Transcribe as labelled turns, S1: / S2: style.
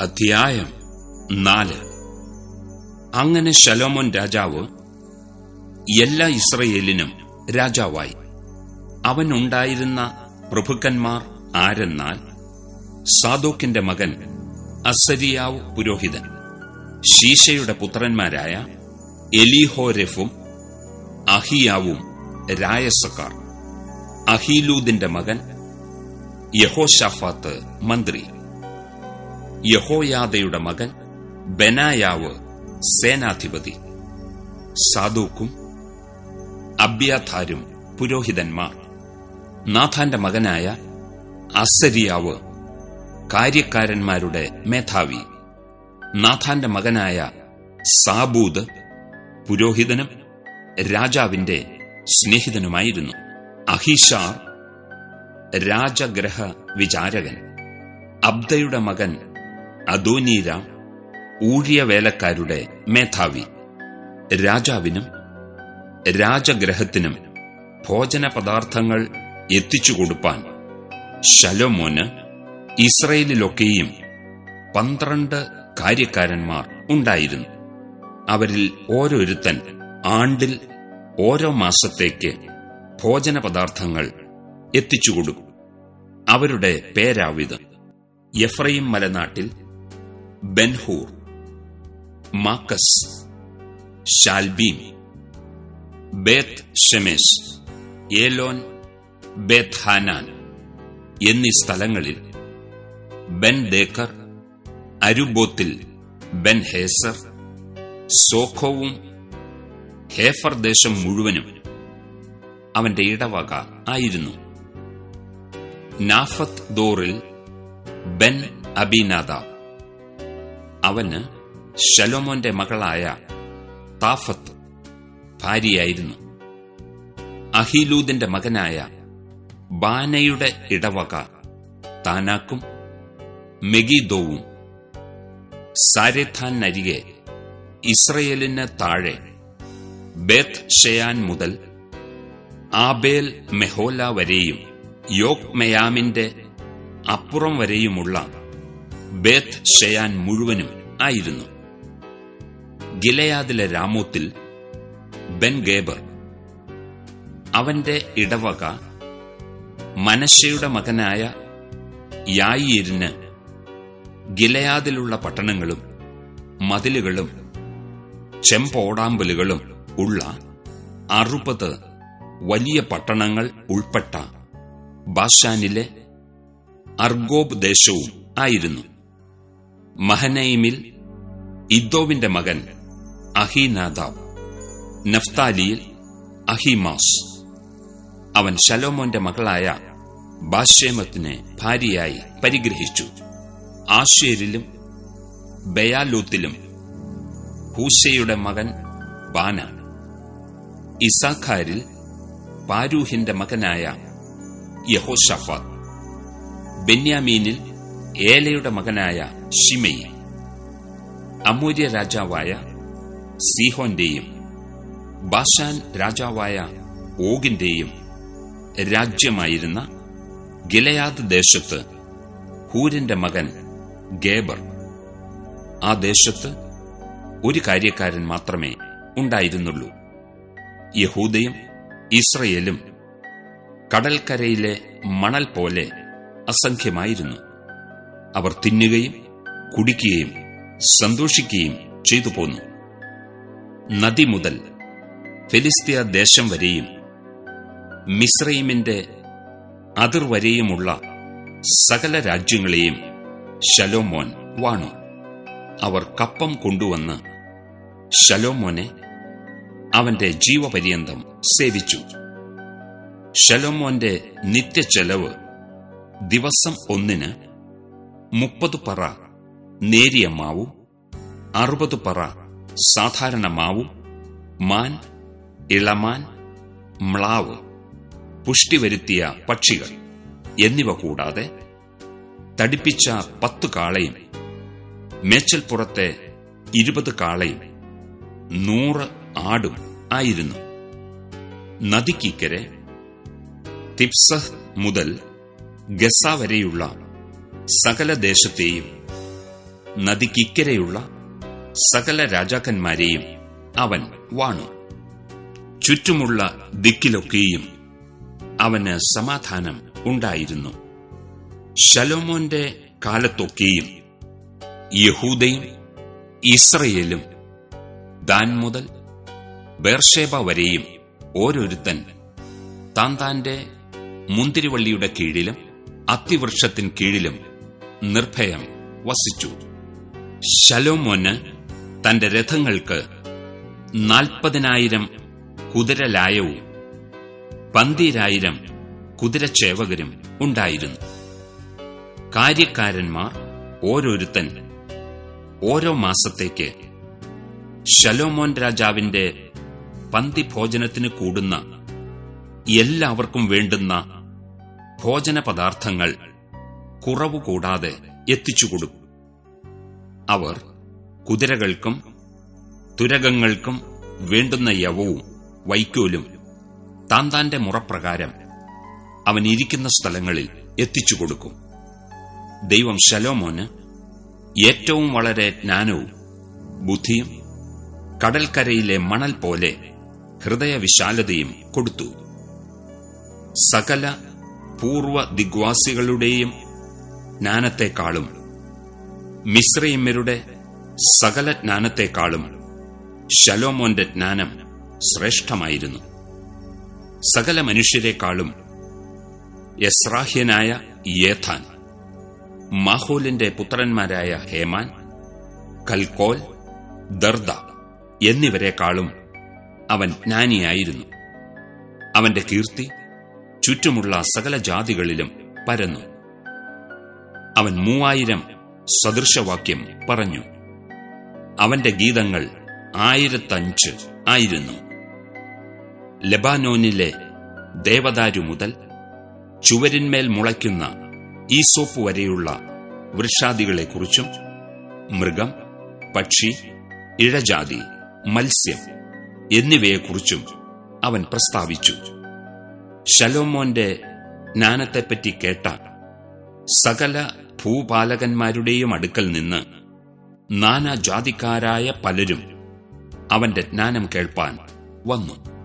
S1: അധ്യായം നാല്. അങ്ങനെ ശലോമോൻ രാജാവ് എല്ലാ ഇസ്രയേലിനും രാജാവായി. അവനുണ്ടായിരുന്ന പ്രഭുക്കന്മാർ ആരെന്നാൽ സാദോക്കിന്റെ മകൻ അസരിയാവ് പുരോഹിതൻ ശീശയുടെ പുത്രന്മാരായ എലിഹോരെഫും അഹിയാവും രായസക്കാർ അഹീലൂദിന്റെ മകൻ യഹോഷാഫാത്ത് മന്ത്രി. യഹോയാദയുടെ മകൻ ബെനായാവ് സേനാധിപതി. സാദൂക്കും അബ്യാഥാരും പുരോഹിതന്മാർ. നാഥാന്റെ മകനായ അസരിയാവ് കാര്യക്കാരന്മാരുടെ മേധാവി. നാഥാന്റെ മകനായ സാബൂദ് പുരോഹിതനും രാജാവിന്റെ സ്നേഹിതനുമായിരുന്നു. അഹിഷാർ രാജഗ്രഹ വിചാരകൻ. അബ്ദയുടെ മകൻ അദോനീരാം ഊഴിയവേലക്കാരുടെ മേധാവി. രാജാവിനും രാജഗ്രഹത്തിനും ഭോജന പദാർത്ഥങ്ങൾ എത്തിച്ചു കൊടുപ്പാൻ ശലോമോന് ഇസ്രയേലിലൊക്കെയും പന്ത്രണ്ട് കാര്യക്കാരന്മാർ ഉണ്ടായിരുന്നു. അവരിൽ ഓരോരുത്തൻ ആണ്ടിൽ ഓരോ മാസത്തേക്ക് ഭോജന പദാർത്ഥങ്ങൾ എത്തിച്ചു കൊടുക്കും അവരുടെ പേരാവിത് എഫ്രൈം മലനാട്ടിൽ ബെൻഹൂർ മാക്കസ് ഷാൽബീം ബേത്ത് ഷെമേഷ് ഏലോൻ ബേത്ത് ഹാനാൻ എന്നീ സ്ഥലങ്ങളിൽ ബെൻ ദേക്കർ അരുബോത്തിൽ ബെൻ ഹേസർ സോഖോവും ഹേഫർ ദേശം മുഴുവനും അവന്റെ ഇടവക ആയിരുന്നു. നാഫത്ത് ദോറിൽ ബെൻ അബിനാദാബ് അവന് ശലോമോന്റെ മകളായ താഫത്ത് ഭാര്യയായിരുന്നു. അഹിലൂദിന്റെ മകനായ ബാനയുടെ ഇടവക താനാക്കും മെഗീദോവും സാരെഥാനരികെ ഇസ്രയേലിന് താഴെ ബേത്ത് ഷെയാൻ മുതൽ ആബേൽ മെഹോല വരെയും യോക് മെയാമിന്റെ അപ്പുറം വരെയുമുള്ള ബേത്ത് ഷെയാൻ മുഴുവനും ആയിരുന്നു. ഗിലയാദിലെ രാമോത്തിൽ ബെൻ ഗേബർ അവന്റെ ഇടവക മനശയുടെ മകനായ യായിരിന് ഗിലയാദിലുള്ള പട്ടണങ്ങളും മതിലുകളും ചെമ്പോടാമ്പലുകളും ഉള്ള അറുപത് വലിയ പട്ടണങ്ങൾ ഉൾപ്പെട്ട ബാഷാനിലെ അർഗോബ് ദേശവും ആയിരുന്നു. മഹനയിമിൽ ഇദ്ദോവിന്റെ മകൻ അഹീനാദാബ് നഫ്താലിയിൽ അഹിമാസ്. അവൻ ശലോമോന്റെ മകളായ ബാഷേമത്തിനെ ഭാര്യയായി പരിഗ്രഹിച്ചു. ആഷേരിലും ബയാലൂത്തിലും ഹൂശയുടെ മകൻ ബാന ഇസാഖാരിൽ പാരൂഹിന്റെ മകനായ യഹോഷഫാത്ത് ബെന്യാമീനിൽ ഏലയുടെ മകനായ ഷിമയി അമൂര്യ രാജാവായ സീഹോന്റെയും ബാഷാൻ രാജാവായ ഓഗിന്റെയും രാജ്യമായിരുന്ന ഗിലയാദ് ദേശത്ത് ഹൂരിന്റെ മകൻ ഗേബർ. ആ ദേശത്ത് ഒരു കാര്യക്കാരൻ മാത്രമേ ഉണ്ടായിരുന്നുള്ളൂ. യഹൂദയും ഇസ്രയേലും കടൽക്കരയിലെ മണൽ പോലെ അസംഖ്യമായിരുന്നു. അവർ തിന്നുകയും കുടിക്കുകയും സന്തോഷിക്കുകയും ചെയ്തു പോന്നു. നദി മുതൽ ഫെലിസ്തീയ ദേശം വരെയും മിസ്രൈമിന്റെ അതിർവരെയുമുള്ള സകല രാജ്യങ്ങളെയും ശലോമോൻ വാണു. അവർ കപ്പം കൊണ്ടുവന്ന് ശലോമോനെ അവന്റെ ജീവപര്യന്തം സേവിച്ചു. ശലോമോന്റെ നിത്യച്ചെലവ് ദിവസം ഒന്നിന് മുപ്പത് പറ നേരിയ മാവും അറുപത് പറ. സാധാരണ മാവും മാൻ ഇളമാൻ മ്ലാവ് പുഷ്ടി വരുത്തിയ പക്ഷികൾ എന്നിവ കൂടാതെ തടിപ്പിച്ച പത്ത് കാളയും മേച്ചൽപ്പുറത്തെ ഇരുപത് കാളയും നൂറ് ആടും ആയിരുന്നു. നദിക്കിക്കരെ തിപ്സഹ് മുതൽ ഗസ വരെയുള്ള സകല ദേശത്തെയും നദിക്കിക്കരെയുള്ള സകല രാജാക്കന്മാരെയും അവൻ വാണു. ചുറ്റുമുള്ള ദിക്കിലൊക്കെയും അവന് സമാധാനം ഉണ്ടായിരുന്നു. ശലോമോന്റെ കാലത്തൊക്കെയും യഹൂദയും ഇസ്രയേലും ദാൻ മുതൽ ബേർഷേബ വരെയും ഓരോരുത്തൻ താൻ താന്റെ മുന്തിരിവള്ളിയുടെ കീഴിലും അത്തിവൃക്ഷത്തിൻ കീഴിലും നിർഭയം വസിച്ചു. ശലോമോന് തന്റെ രഥങ്ങൾക്ക് നാൽപ്പതിനായിരം കുതിരലായവും പന്തീരായിരം കുതിരച്ചേവകരും ഉണ്ടായിരുന്നു. കാര്യക്കാരന്മാർ ഓരോരുത്തൻ ഓരോ മാസത്തേക്ക് ശലോമോൻ രാജാവിന്റെ പന്തിഭോജനത്തിന് കൂടുന്ന എല്ലാവർക്കും വേണ്ടുന്ന ഭോജന പദാർത്ഥങ്ങൾ കുറവുകൂടാതെ എത്തിച്ചുകൊടുക്കും. അവർ കുതിരകൾക്കും തുരകങ്ങൾക്കും വേണ്ടുന്ന യവവും വൈക്കോലും താൻ താന്റെ മുറപ്രകാരം അവൻ ഇരിക്കുന്ന സ്ഥലങ്ങളിൽ എത്തിച്ചു കൊടുക്കും ദൈവം ശലോമോന് ഏറ്റവും വളരെ ജ്ഞാനവും ബുദ്ധിയും കടൽക്കരയിലെ മണൽ പോലെ ഹൃദയവിശാലതയും കൊടുത്തു. സകല പൂർവ ദിഗ്വാസികളുടെയും ജ്ഞാനത്തെക്കാളും മിശ്രയിമ്മരുടെ സകല ജ്ഞാനത്തെക്കാളും ശലോമോന്റെ ജ്ഞാനം ശ്രേഷ്ഠമായിരുന്നു. സകല മനുഷ്യരെക്കാളും യസ്രാഹ്യനായ യേഥാൻ മാഹോലിന്റെ പുത്രന്മാരായ ഹേമാൻ കൽക്കോൽ ദർദ എന്നിവരെക്കാളും അവൻ ജ്ഞാനിയായിരുന്നു. അവന്റെ കീർത്തി ചുറ്റുമുള്ള സകല ജാതികളിലും പരന്നു. അവൻ മൂവായിരം സദൃശവാക്യം പറഞ്ഞു. അവന്റെ ഗീതങ്ങൾ ആയിരത്തഞ്ച് ആയിരുന്നു. ലബാനോനിലെ ദേവദാരു മുതൽ ചുവരിന്മേൽ മുളയ്ക്കുന്ന ഈസോഫ് വരെയുള്ള വൃക്ഷാദികളെക്കുറിച്ചും മൃഗം പക്ഷി ഇഴജാതി മത്സ്യം എന്നിവയെക്കുറിച്ചും അവൻ പ്രസ്താവിച്ചു. ശലോമോന്റെ ജ്ഞാനത്തെപ്പറ്റി കേട്ട സകല ഭൂപാലകന്മാരുടെയും അടുക്കൽ നിന്ന് നാനാജാതിക്കാരായ പലരും അവന്റെ ജ്ഞാനം കേൾപ്പാൻ വന്നു.